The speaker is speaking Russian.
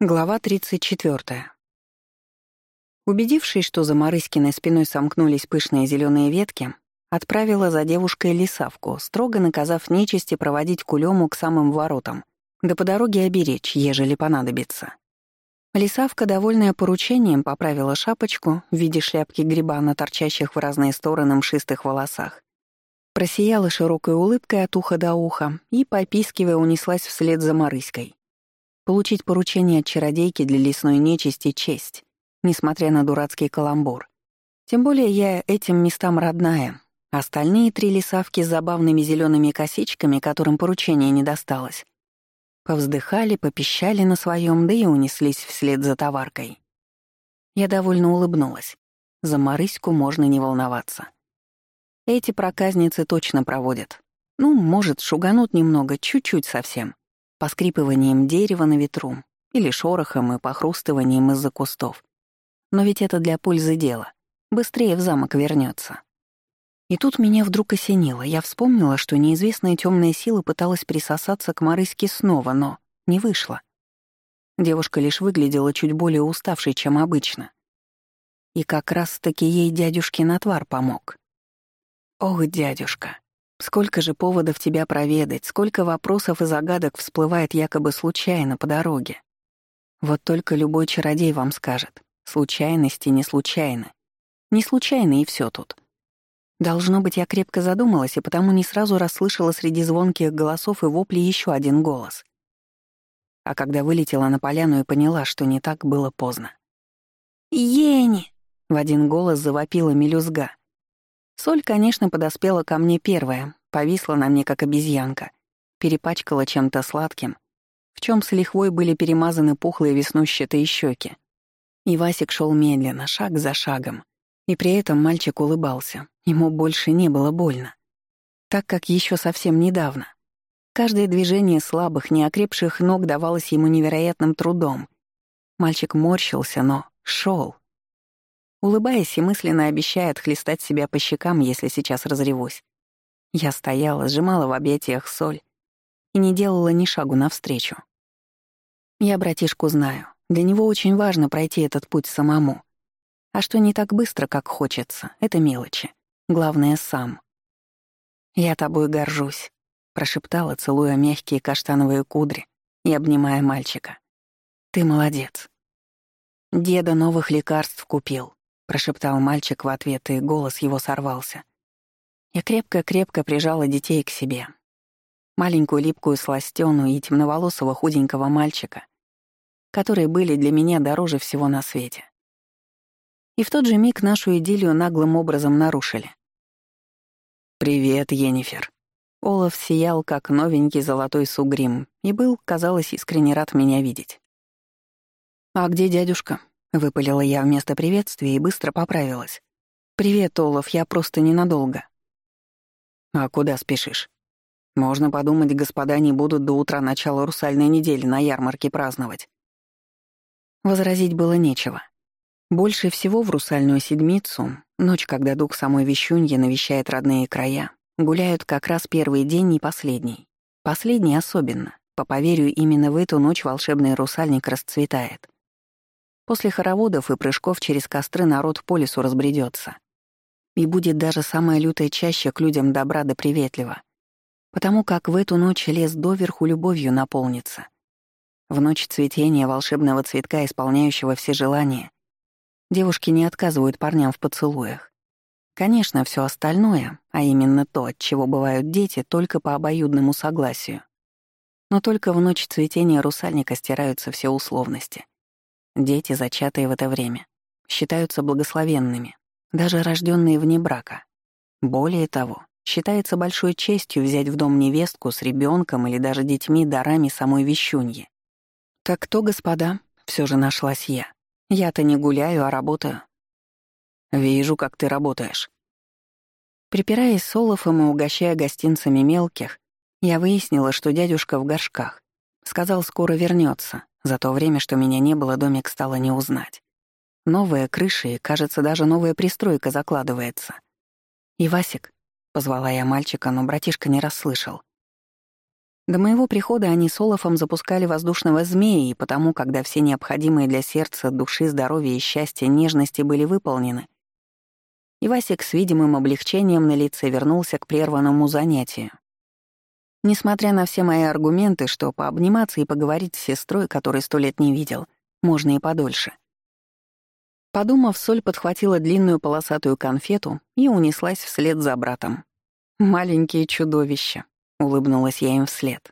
Глава 34. Убедившись, что за Марыськиной спиной сомкнулись пышные зеленые ветки, отправила за девушкой лисавку, строго наказав нечисти проводить кулему к самым воротам, да по дороге оберечь, ежели понадобится. Лисавка, довольная поручением, поправила шапочку в виде шляпки гриба на торчащих в разные стороны мшистых волосах, просияла широкой улыбкой от уха до уха и, попискивая, унеслась вслед за Марыськой. Получить поручение от чародейки для лесной нечисти — честь, несмотря на дурацкий каламбур. Тем более я этим местам родная. Остальные три лесавки с забавными зелеными косичками, которым поручение не досталось, повздыхали, попищали на своем, да и унеслись вслед за товаркой. Я довольно улыбнулась. За Марыську можно не волноваться. Эти проказницы точно проводят. Ну, может, шуганут немного, чуть-чуть совсем поскрипыванием дерева на ветру или шорохом и похрустыванием из-за кустов. Но ведь это для пользы дела. Быстрее в замок вернется. И тут меня вдруг осенило. Я вспомнила, что неизвестная темная сила пыталась присосаться к Марыске снова, но не вышло. Девушка лишь выглядела чуть более уставшей, чем обычно. И как раз-таки ей дядюшкин отвар помог. Ох, дядюшка, Сколько же поводов тебя проведать, сколько вопросов и загадок всплывает якобы случайно по дороге. Вот только любой чародей вам скажет. Случайности не случайны. Не случайно и все тут. Должно быть, я крепко задумалась и потому не сразу расслышала среди звонких голосов и воплей еще один голос. А когда вылетела на поляну и поняла, что не так было поздно. «Ени!» — в один голос завопила мелюзга. Соль, конечно, подоспела ко мне первая, повисла на мне, как обезьянка, перепачкала чем-то сладким, в чем с лихвой были перемазаны пухлые веснущатые щеки. И Васик шел медленно, шаг за шагом. И при этом мальчик улыбался. Ему больше не было больно. Так как еще совсем недавно. Каждое движение слабых, неокрепших ног давалось ему невероятным трудом. Мальчик морщился, но шел, улыбаясь и мысленно обещая отхлестать себя по щекам, если сейчас разревусь. Я стояла, сжимала в объятиях соль и не делала ни шагу навстречу. Я братишку знаю, для него очень важно пройти этот путь самому. А что не так быстро, как хочется, это мелочи. Главное — сам. «Я тобой горжусь», — прошептала, целуя мягкие каштановые кудри и обнимая мальчика. «Ты молодец». «Деда новых лекарств купил прошептал мальчик в ответ, и голос его сорвался. Я крепко-крепко прижала детей к себе. Маленькую липкую сластёну и темноволосого худенького мальчика, которые были для меня дороже всего на свете. И в тот же миг нашу идиллию наглым образом нарушили. «Привет, Енифер». Олаф сиял, как новенький золотой сугрим, и был, казалось, искренне рад меня видеть. «А где дядюшка?» Выпалила я вместо приветствия и быстро поправилась. «Привет, Олаф, я просто ненадолго». «А куда спешишь?» «Можно подумать, господа не будут до утра начала русальной недели на ярмарке праздновать». Возразить было нечего. Больше всего в русальную седмицу, ночь, когда дух самой Вещуньи навещает родные края, гуляют как раз первый день и последний. Последний особенно. По поверью, именно в эту ночь волшебный русальник расцветает — После хороводов и прыжков через костры народ по лесу разбредется. И будет даже самая лютая чаще к людям добра да приветлива. Потому как в эту ночь лес доверху любовью наполнится. В ночь цветения волшебного цветка, исполняющего все желания, девушки не отказывают парням в поцелуях. Конечно, все остальное, а именно то, от чего бывают дети, только по обоюдному согласию. Но только в ночь цветения русальника стираются все условности — Дети, зачатые в это время, считаются благословенными, даже рожденные вне брака. Более того, считается большой честью взять в дом невестку с ребенком или даже детьми дарами самой вещуньи. «Так кто, господа?» — все же нашлась я. «Я-то не гуляю, а работаю». «Вижу, как ты работаешь». Припираясь с Олафом и угощая гостинцами мелких, я выяснила, что дядюшка в горшках. Сказал, скоро вернется, за то время, что меня не было, домик стало не узнать. Новая крыша и, кажется, даже новая пристройка закладывается. «И Васик», — позвала я мальчика, но братишка не расслышал. До моего прихода они с Олафом запускали воздушного змея, и потому, когда все необходимые для сердца, души, здоровья и счастья нежности были выполнены, Ивасик с видимым облегчением на лице вернулся к прерванному занятию. Несмотря на все мои аргументы, что пообниматься и поговорить с сестрой, которой сто лет не видел, можно и подольше. Подумав, Соль подхватила длинную полосатую конфету и унеслась вслед за братом. «Маленькие чудовища», — улыбнулась я им вслед.